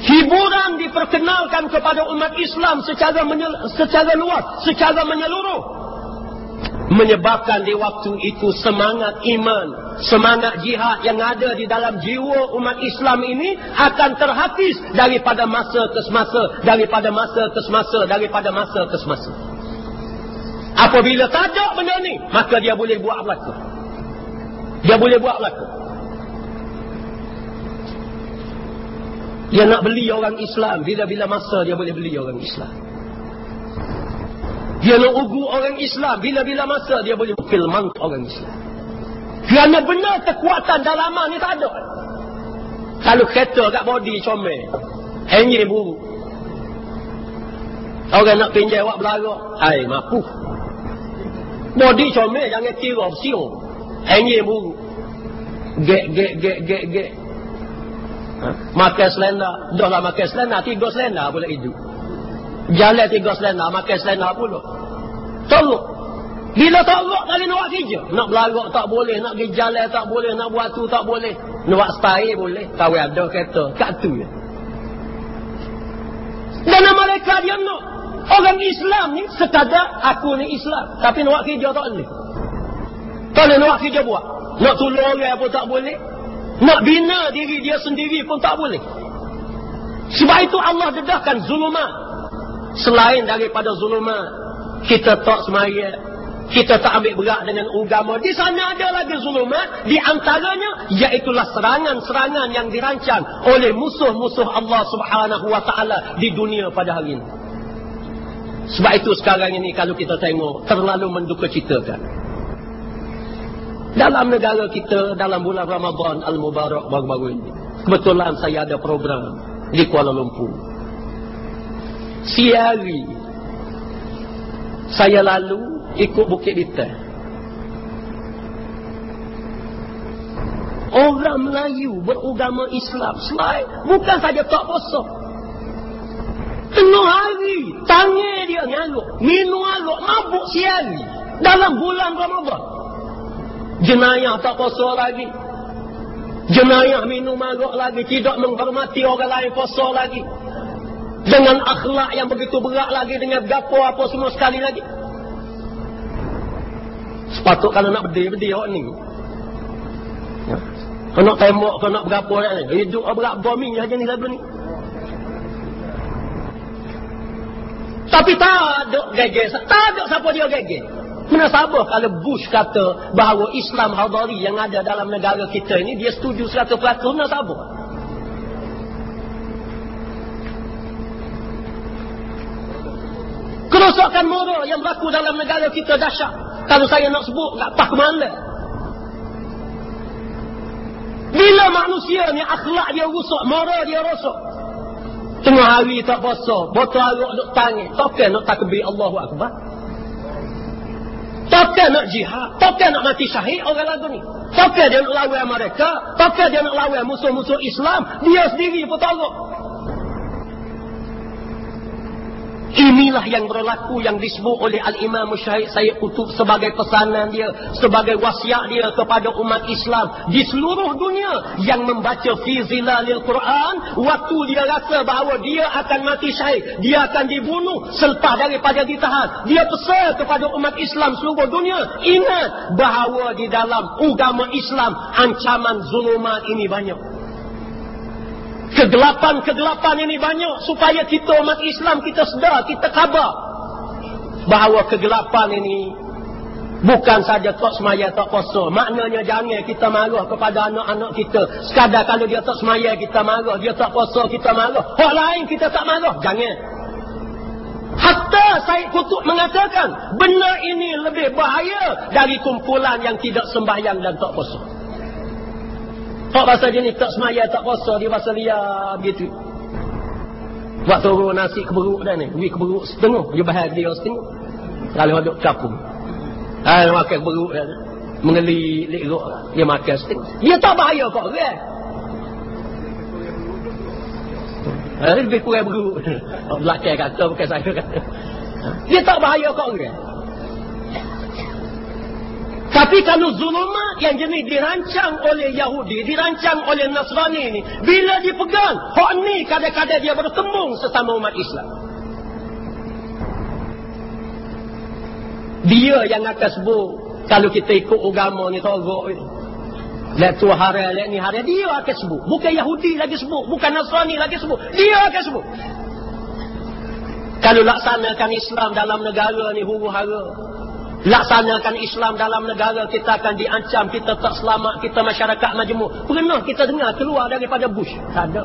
Hiburan diperkenalkan kepada umat Islam secara secara luas, secara menyeluruh menyebabkan di waktu itu semangat iman, semangat jihad yang ada di dalam jiwa umat Islam ini akan terhapis daripada masa ke semasa, daripada masa ke semasa, daripada masa ke semasa. Apabila tak ada benda ni, maka dia boleh buat belaka. Dia boleh buat belaka. Dia nak beli orang Islam, bila-bila masa dia boleh beli orang Islam. Dia nak ugu orang Islam. Bila-bila masa dia boleh filman orang Islam. Kerana benar kekuatan dalaman ni tak ada. Kalau kereta kat body comel. Engine buruk. Orang nak pinjai awak belarang. Hai, mampu. Body comel jangan kira siung. Hangin buruk. Gek, gek, gek, gek, gek. Ha? Makan selenda. Dah lah makan selenda. Tiga selenda pula hidup. Jalan tiga selenda. Makan selenda pula. Tolok. Bila tolok kali nak buat kerja. Nak berlagak tak boleh. Nak pergi jalan tak boleh. Nak buat tu tak boleh. Nak buat style boleh. Kau ada kereta. Kat tu je. Dan mereka dia nak. Orang Islam ni sekadar aku ni Islam. Tapi nak buat kerja tak boleh. Tak boleh nak buat kerja buat. Nak tolong orang pun tak boleh. Nak bina diri dia sendiri pun tak boleh. Sebab itu Allah dedahkan zulumat. Selain daripada zulumat. Kita tak semaya. Kita tak ambil berat dengan agama. Di sana ada lagi zulumat. Di antaranya, iaitulah serangan-serangan yang dirancang oleh musuh-musuh Allah subhanahu wa ta'ala di dunia pada hari ini. Sebab itu sekarang ini kalau kita tengok, terlalu menduka citakan. Dalam negara kita, dalam bulan Ramadan Al-Mubarak baru-baru ini. Kebetulan saya ada program di Kuala Lumpur. Siari, saya lalu ikut Bukit Bintang. Orang Melayu beragama Islam selain bukan saja tak puasa. Tengah hari tangan dia nyaluk, minum aluk, mabuk siari dalam bulan Ramadan. Jenayah tak puasa lagi. Jenayah minum aluk lagi, tidak menghormati orang lain puasa lagi. Dengan akhlak yang begitu berat lagi dengan gapo apa semua sekali lagi. Sepatut kalau nak berdiri, berdiri awak ni. Ya. Kau nak tembok, kau nak berapa orang ni. Hidup berat bombing saja ni lagu ni. Tapi tak ada gege, tak ada siapa dia gege. Mana sabar kalau Bush kata bahawa Islam hadari yang ada dalam negara kita ini, dia setuju 100%, mana Kerosakan moral yang berlaku dalam negara kita dahsyat. Kalau saya nak sebut, tak tahu ke mana. Bila manusia ni akhlak dia rusak, moral dia rosak. Tengah hari tak puasa, botol arak duk tangi. Takkan nak takbir Allahu Akbar? Takkan nak jihad? Takkan nak mati syahid orang lagu ni? Takkan dia nak lawan mereka? Takkan dia nak lawan musuh-musuh Islam? Dia sendiri pun tahu. Inilah yang berlaku yang disebut oleh Al-Imam Syahid Sayyid Qutub sebagai pesanan dia, sebagai wasiat dia kepada umat Islam di seluruh dunia yang membaca fi zilalil Quran waktu dia rasa bahawa dia akan mati syahid, dia akan dibunuh selepas daripada ditahan. Dia pesan kepada umat Islam seluruh dunia, ingat bahawa di dalam agama Islam ancaman zulumat ini banyak. Kegelapan-kegelapan ini banyak supaya kita umat Islam kita sedar, kita khabar bahawa kegelapan ini bukan saja tak semaya tak puasa. Maknanya jangan kita marah kepada anak-anak kita. Sekadar kalau dia tak semaya kita marah, dia tak puasa kita marah. Hak lain kita tak marah, jangan. Hatta Said Kutub mengatakan benda ini lebih bahaya dari kumpulan yang tidak sembahyang dan tak puasa. Hak bahasa jenis tak semaya, tak puasa, dia bahasa liar begitu. Buat turun nasi keberuk dah ni. Wih keberuk setengah, dia bahagia setengah. Kalau ada kapung. Ah, dia makan keberuk dah. Mengeli lerok dia makan setengah. Dia tak bahaya kok, kan? Ha, lebih kurang beruk. Belakang kata, bukan saya kata. Dia tak bahaya kok, kan? Tapi kalau zulumat yang jenis dirancang oleh Yahudi, dirancang oleh Nasrani ini, bila dipegang, hak ni kadang-kadang dia bertembung sesama umat Islam. Dia yang akan sebut, kalau kita ikut agama ni togok ni. Lihat tu hari, lihat ni hari, dia akan sebut. Bukan Yahudi lagi sebut, bukan Nasrani lagi sebut. Dia akan sebut. Kalau laksanakan Islam dalam negara ni huru hara, laksanakan Islam dalam negara kita akan diancam kita tak selamat kita masyarakat majmuk. Pernah kita dengar keluar daripada Bush? Tak ada.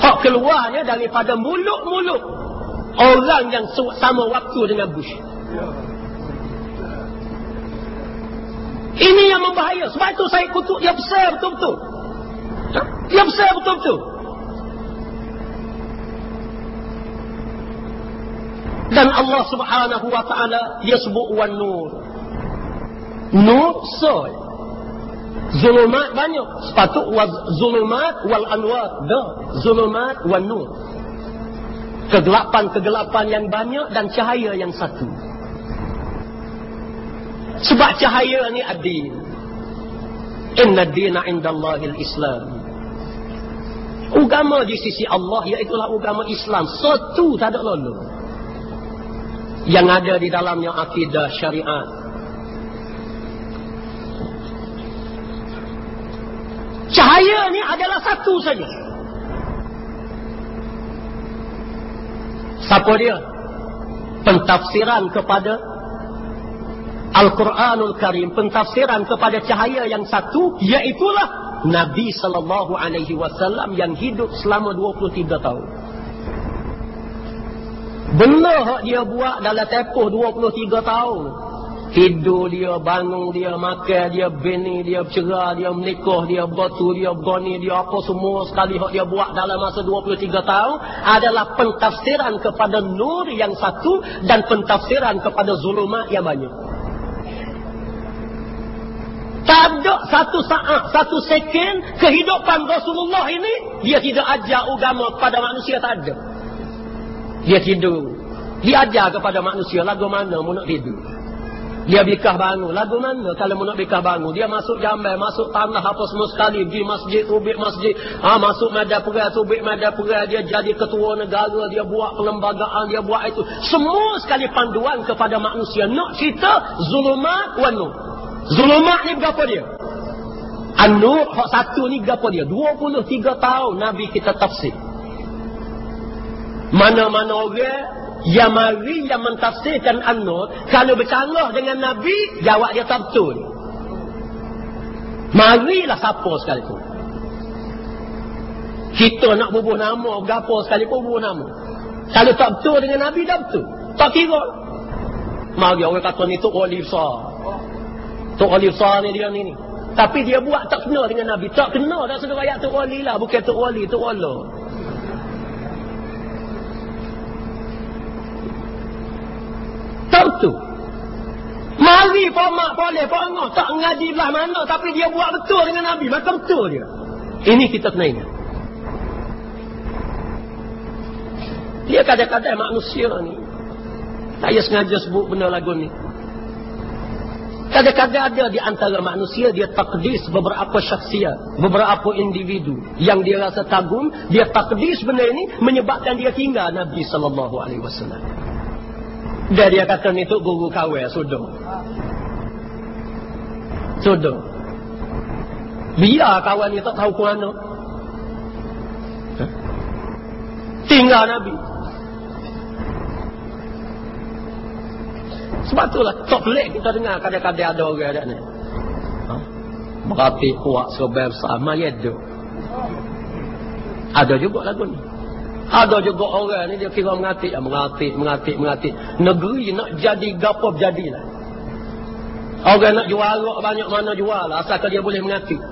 Hak keluarnya daripada mulut-mulut orang yang sama waktu dengan Bush. Ini yang membahaya. Sebab itu saya kutuk dia besar betul-betul. Dia besar betul-betul Dan Allah subhanahu wa ta'ala dia sebut wan nur. Nur soy. Zulumat banyak. Sepatut waz, zulumat wal anwar. Dah. Zulumat wal nur. Kegelapan-kegelapan yang banyak dan cahaya yang satu. Sebab cahaya ni adil. Inna dina indallahil islam. Ugama di sisi Allah iaitulah ugama Islam. Satu tak ada lalu. Yang ada di dalamnya akidah syariat. Cahaya ni adalah satu saja. Siapa dia? Pentafsiran kepada Al-Quranul Karim. Pentafsiran kepada cahaya yang satu. Iaitulah Nabi sallallahu alaihi wasallam yang hidup selama 23 tahun. Benar hak dia buat dalam tempoh 23 tahun. Tidur dia, bangun dia, makan dia, bini dia, bercerah dia, menikah dia, batu dia, bani dia, apa semua sekali hak dia buat dalam masa 23 tahun adalah pentafsiran kepada nur yang satu dan pentafsiran kepada zulumat yang banyak. Tak ada satu saat, satu second kehidupan Rasulullah ini, dia tidak ajar agama kepada manusia, tak ada. Dia tidur. Dia ajar kepada manusia, lagu mana mu nak tidur. Dia bikah bangun. Lagu mana kalau mu nak bikah bangun. Dia masuk jambai, masuk tanah apa semua sekali. Pergi masjid, ubik masjid. Ha, masuk medan perai, ubik medan perai. Dia jadi ketua negara, dia buat perlembagaan, dia buat itu. Semua sekali panduan kepada manusia. Nak cerita zulumat wa nur. Zulumat ni berapa dia? An-Nur satu ni berapa dia? 23 tahun Nabi kita tafsir. Mana-mana orang yang mari yang mentafsirkan An-Nur kalau bercanggah dengan Nabi jawab dia tak betul. Marilah siapa sekalipun. Kita nak bubuh nama berapa sekalipun bubuh nama. Kalau tak betul dengan Nabi dah betul. Tak kira. Mari orang kata ni tu wali besar. Tok Wali Sah ni dia ni ni. Tapi dia buat tak kena dengan Nabi. Tak kena dah sudah ayat Tok Wali lah. Bukan Tok Wali, Tok Wala. Betul. Mari pomak boleh, pongok. Tak ngaji belah mana. Tapi dia buat betul dengan Nabi. Maka betul dia. Ini kita kena ingat. Dia kadang-kadang manusia ni. Saya sengaja sebut benda lagu ni. Kadang-kadang ada di antara manusia dia takdis beberapa syaksiat, beberapa individu yang dia rasa kagum, dia takdis benda ini menyebabkan dia tinggal Nabi sallallahu alaihi wasallam. Dan dia kata ni tu guru kawal sudah. Sudah. Biar kawan ni tak tahu ke mana. Tinggal Nabi. Sebab itulah tak pelik kita dengar kadang-kadang ada orang ada ni. Ha? Berarti kuat sebab sama ya tu. Ada juga lagu ni. Ada juga orang ni dia kira mengatik, mengatik, mengatik, mengatik. Negeri nak jadi gapo jadilah. Orang nak jual arak banyak mana jual lah. Asalkan dia boleh mengatik.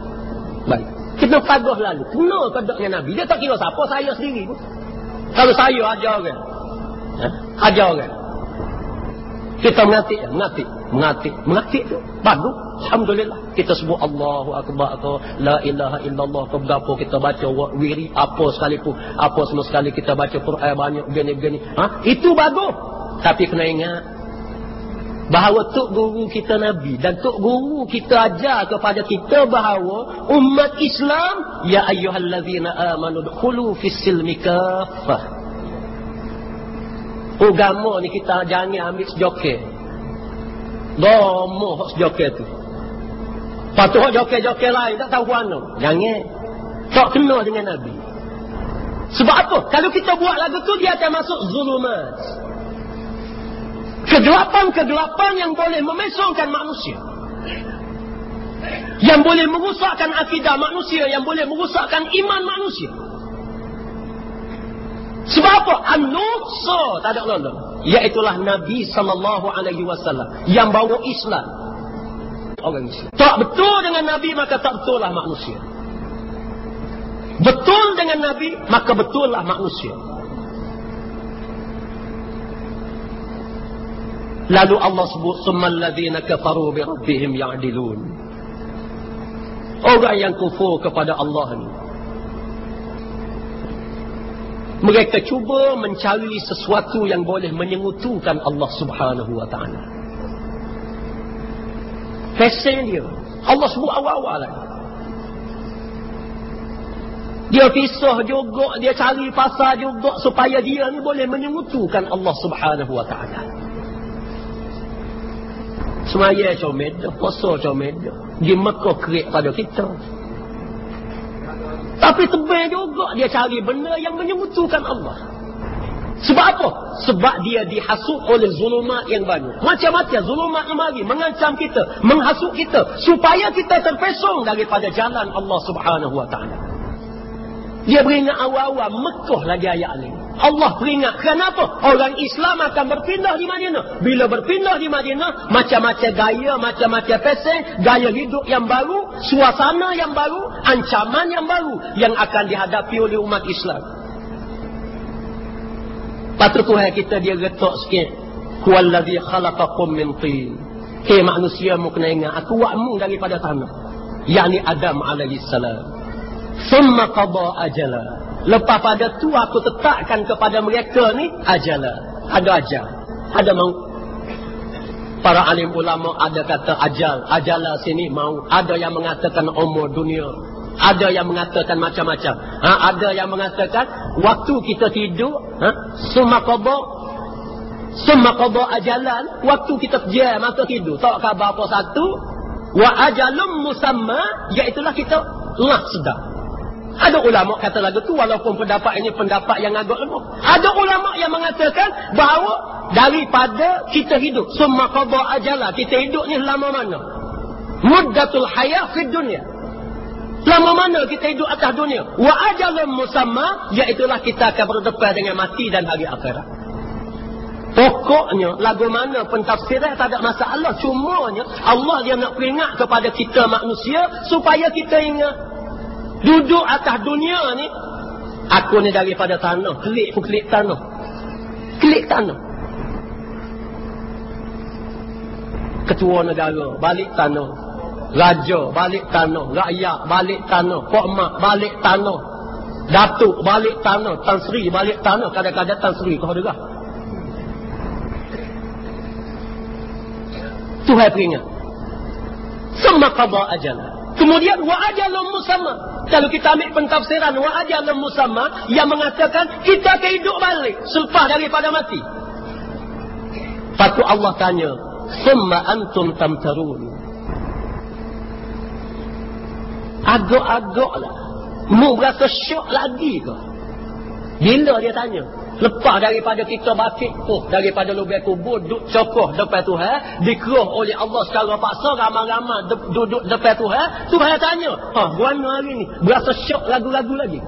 Baik. Kita pagoh lalu. Kena kedak dengan Nabi. Dia tak kira siapa. Saya sendiri pun. Kalau saya ajar orang. Ha? Ajar orang. Kita mengatik, mengatik, mengatik, mengatik tu. Bagus. Alhamdulillah. Kita sebut Allahu Akbar atau La ilaha illallah ke berapa kita baca wiri apa sekalipun. Apa semua sekali kita baca Quran banyak begini-begini. Ha? Itu bagus. Tapi kena ingat. Bahawa Tok Guru kita Nabi dan Tok Guru kita ajar kepada kita bahawa umat Islam ya ayyuhallazina amanu dukhulu fis silmi kafah. Agama ni kita jangan ambil sejoker. Domo sejoker tu. Patut joker-joker lain tak tahu mana. Jangan. Tak kena dengan Nabi. Sebab apa? Kalau kita buat lagu tu dia akan masuk zulumat. Kegelapan-kegelapan yang boleh memesongkan manusia. Yang boleh merusakkan akidah manusia. Yang boleh merusakkan iman manusia. Sebab apa? An-Nusa tak ada lalu. Iaitulah Nabi sallallahu alaihi wasallam yang bawa Islam. Orang Islam. Tak betul dengan Nabi maka tak betul lah manusia. Betul dengan Nabi maka betul lah manusia. Lalu Allah sebut summal ladzina kafaru bi rabbihim ya'dilun. Orang yang kufur kepada Allah ni mereka cuba mencari sesuatu yang boleh menyengutukan Allah Subhanahu wa taala. Fashion dia. Allah sebut awal-awal. Dia pisah juga, dia cari pasal juga supaya dia ni boleh menyengutukan Allah Subhanahu wa taala. Semaya comel, puasa comel, di Mekah kerik pada kita. Tapi tebal juga dia cari benda yang menyemutukan Allah. Sebab apa? Sebab dia dihasut oleh zulumat yang banyak. Macam-macam zulumat yang mari mengancam kita, menghasut kita supaya kita terpesong daripada jalan Allah Subhanahu wa taala. Dia beringat awal-awal Mekah lagi ayat ini. Allah peringat kenapa? Orang Islam akan berpindah di Madinah. Bila berpindah di Madinah, macam-macam gaya, macam-macam pesen, gaya hidup yang baru, suasana yang baru, ancaman yang baru yang akan dihadapi oleh umat Islam. Patut Tuhan kita dia getok sikit. Huwallazi khalaqakum min tin. Hei manusia mu kena ingat, aku buatmu daripada tanah. Yang Adam alaihi salam. Summa qada ajala. Lepas pada tu aku tetapkan kepada mereka ni ajala. Ada ajal. Ada mau. Para alim ulama ada kata ajal. Ajala sini mau. Ada yang mengatakan umur dunia. Ada yang mengatakan macam-macam. Ha, ada yang mengatakan waktu kita tidur. Ha, Summa qada. Summa qada ajalan. Waktu kita kerja masa tidur. Tak khabar apa satu. Wa ajalum musamma. Iaitulah kita lah sedar. Ada ulama kata lagu tu walaupun pendapat ini pendapat yang agak lemah. Ada ulama yang mengatakan bahawa daripada kita hidup semua qada ajala kita hidup ni lama mana? Muddatul hayah fi dunia. Lama mana kita hidup atas dunia? Wa ajalun musamma iaitulah kita akan berdepan dengan mati dan hari akhirat. Pokoknya lagu mana pentafsiran tak ada masalah. Cumanya Allah dia nak peringat kepada kita manusia supaya kita ingat Duduk atas dunia ni Aku ni daripada tanah. Klik pun klik tanah. Klik tanah. Ketua negara Balik tanah. Raja balik tanah. Rakyat balik tanah. Pok Mak balik tanah. Datuk balik tanah. Tan Sri balik tanah. Kadang-kadang Tan Sri kau dengar? Tuhan peringat. Semua khabar ajalah Kemudian wa ajalun musamma. Kalau kita ambil pentafsiran wa ajalun musamma yang mengatakan kita akan hidup balik selepas daripada mati. Patut Allah tanya, "Summa antum tamtarun?" Agak-agaklah. Mu berasa syok lagi ke? Bila dia tanya? Lepas daripada kita bakit oh, daripada lubang kubur duduk cokoh depan Tuhan, dikeruh oleh Allah secara paksa ramai-ramai de, duduk depan Tuhan, Tuhan tanya, "Ha, guana hari ni berasa syok lagu-lagu lagi?"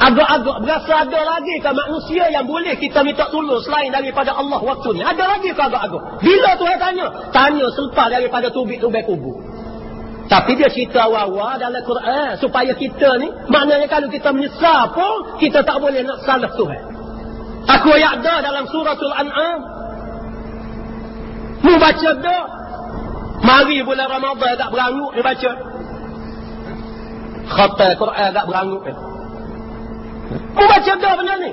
Agak-agak berasa ada lagi ke manusia yang boleh kita minta tolong selain daripada Allah waktu ni? Ada lagi ke agak-agak? Bila Tuhan tanya? Tanya selepas daripada tubik lubang kubur. Tapi dia cerita awal-awal dalam Quran supaya kita ni maknanya kalau kita menyesal pun kita tak boleh nak salah Tuhan. Aku dah dalam suratul An'am. Mu baca dah. Mari bulan Ramadan agak berangut dia baca. Khatam Quran agak berangut dia. Mu baca dah benda ni.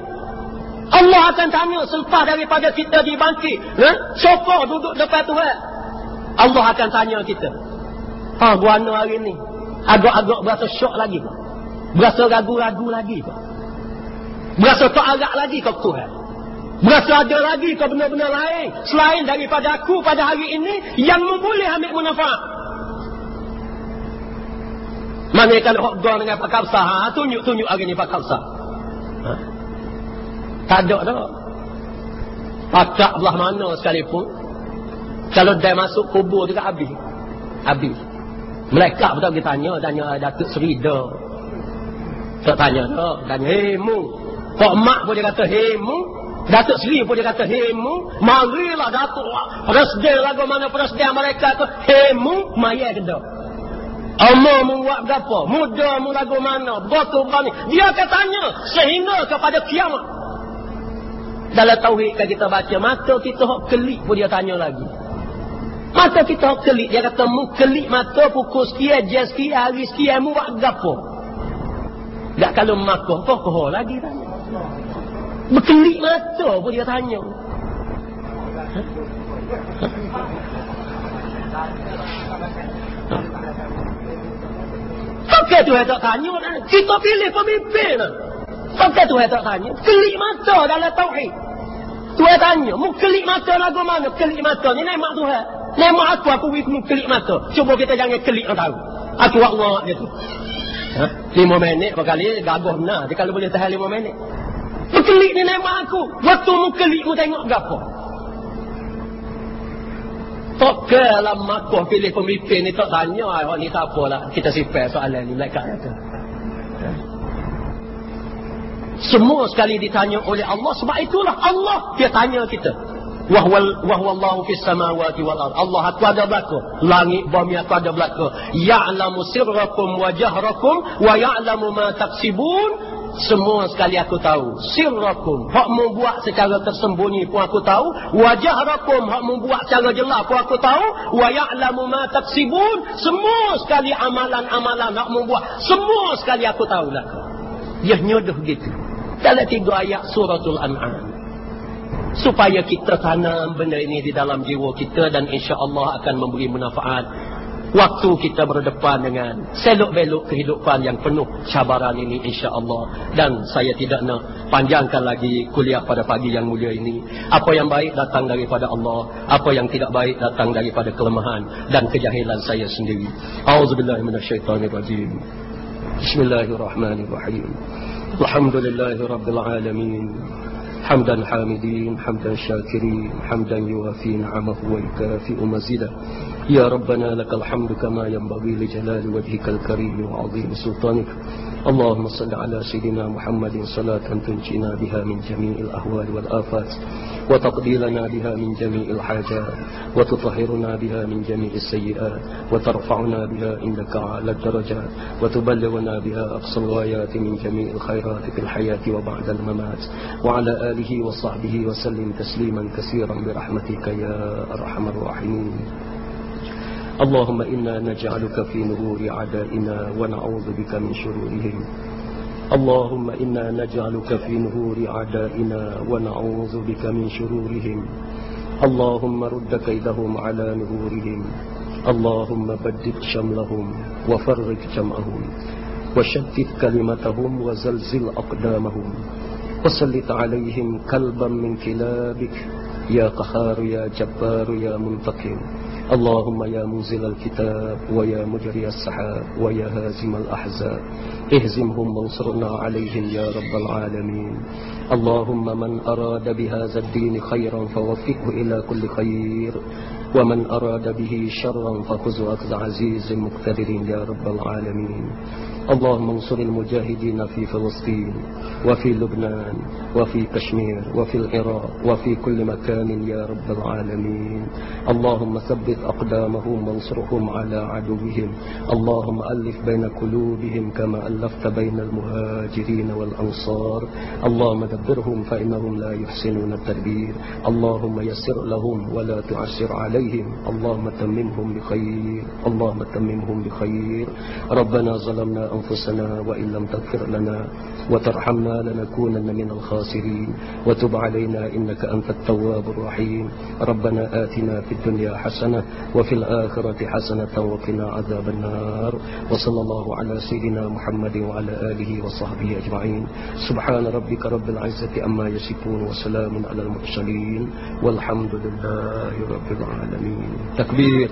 Allah akan tanya selepas daripada kita dibangkit. Ha? Sokor duduk depan Tuhan. Allah akan tanya kita. Ha, guana hari ni. Agak-agak berasa syok lagi? Berasa ragu-ragu lagi? Berasa tak agak lagi ke Tuhan? Berasa ada lagi ke benda-benda lain selain daripada aku pada hari ini yang boleh ambil manfaat? Mana kalau hok dengan Pak Kapsa, ha, tunjuk-tunjuk hari ni Pak Kapsa. Ha? Tak ada dah. Pakak belah mana sekalipun. Kalau dia masuk kubur juga habis. Habis. Mereka betul kita tanya, tanya Datuk Serida. Tak tanya tak, tanya hemu. Kok mak pun dia kata hemu. Datuk Seri pun dia kata hemu. Marilah Datuk Presiden lagu mana presiden mereka tu hemu. Maya kena. Umur mu buat berapa? Muda mu lagu mana? Betul berani. Dia akan tanya sehingga kepada kiamat. Dalam tauhid kan kita baca, mata kita hok kelik pun dia tanya lagi. Mata kita kelik, dia kata mu kelik mata pukul sekian, jam sekian, hari sekian, mu buat gapo. Tak kalau makoh, kau lagi tanya. Berkelik mata pun dia tanya. Pakai tu tak tanya Kita pilih pemimpin Pakai tu tak tanya Kelik mata dalam tauhid Tuhan tanya Mu kelik mata lagu mana? Kelik mata. Ni nemak Tuhan. Nemak aku. Aku wikmu kelik mata. Cuba kita jangan kelik orang tahu. Aku Allah dia tu. Ha? Lima minit berkali Gagah benar. Dia kalau boleh tahan lima minit. Berkelik ni nemak aku. Waktu mu kelik mu tengok gapo. Tak ke dalam makuh pilih pemimpin ni. Tak tanya orang ni tak apalah. Kita sipir soalan ni. Like kata. Semua sekali ditanya oleh Allah. Sebab itulah Allah dia tanya kita. Wahwal wahwallahu fis samawati wal ard. Allah aku ada belaka. Langit bumi aku ada belaka. Ya'lamu sirrakum wa jahrakum wa ya'lamu ma taksibun semua sekali aku tahu sirrakum hak membuat secara tersembunyi pun aku tahu wajah rakum hak membuat secara jelas pun aku tahu wa ya'lamu ma taksibun semua sekali amalan-amalan hak membuat semua sekali aku tahu lah dia nyodoh gitu dalam tiga ayat suratul an'am. Supaya kita tanam benda ini di dalam jiwa kita dan insya-Allah akan memberi manfaat waktu kita berdepan dengan selok belok kehidupan yang penuh cabaran ini insya-Allah. Dan saya tidak nak panjangkan lagi kuliah pada pagi yang mulia ini. Apa yang baik datang daripada Allah apa yang tidak baik datang daripada kelemahan dan kejahilan saya sendiri. Auzubillahi minasyaitonirrajim bismillahirrahmanirrahim alhamdulillahirabbil alamin حمدا حامدين حمدا شاكرين حمدا يوافي نعمه ويكافئ مزيدا يا ربنا لك الحمد كما ينبغي لجلال وجهك الكريم وعظيم سلطانك. اللهم صل على سيدنا محمد صلاة تنجينا بها من جميع الأهوال والآفات وتقضي لنا بها من جميع الحاجات وتطهرنا بها من جميع السيئات وترفعنا بها عندك على الدرجات وتبلغنا بها أقصى الغايات من جميع الخيرات في الحياة وبعد الممات. وعلى آله وصحبه وسلم تسليما كثيرا برحمتك يا أرحم الراحمين. اللهم إنا نجعلك في نور عدائنا ونعوذ بك من شرورهم. اللهم إنا نجعلك في نور عدائنا ونعوذ بك من شرورهم. اللهم رد كيدهم على نورهم. اللهم بدد شملهم وفرج جمعهم. وشتت كلمتهم وزلزل أقدامهم. وسلط عليهم كلبا من كلابك. يا قهار يا جبار يا منتقم. اللهم يا منزل الكتاب ويا مجري السحاب ويا هازم الأحزاب اهزمهم وانصرنا عليهم يا رب العالمين. اللهم من أراد بهذا الدين خيرا فوفقه إلى كل خير ومن أراد به شرا فخذ أخذ عزيز مقتدر يا رب العالمين. اللهم انصر المجاهدين في فلسطين وفي لبنان وفي كشمير وفي العراق وفي كل مكان يا رب العالمين. اللهم ثبت أقدامهم وانصرهم على عدوهم. اللهم ألف بين قلوبهم كما ألفت بين المهاجرين والأنصار. اللهم دبرهم فإنهم لا يحسنون التدبير. اللهم يسر لهم ولا تعسر عليهم. اللهم تممهم بخير. اللهم تممهم بخير. ربنا ظلمنا أنفسنا وإن لم تغفر لنا وترحمنا لنكونن من الخاسرين. وتب علينا إنك أنت التواب الرحيم. ربنا آتنا في الدنيا حسنة وفي الآخرة حسنة وقنا عذاب النار. وصلى الله على سيدنا محمد وعلى آله وصحبه أجمعين. سبحان ربك رب العزة أما يصفون وسلام على المرسلين. والحمد لله رب العالمين. تكبير.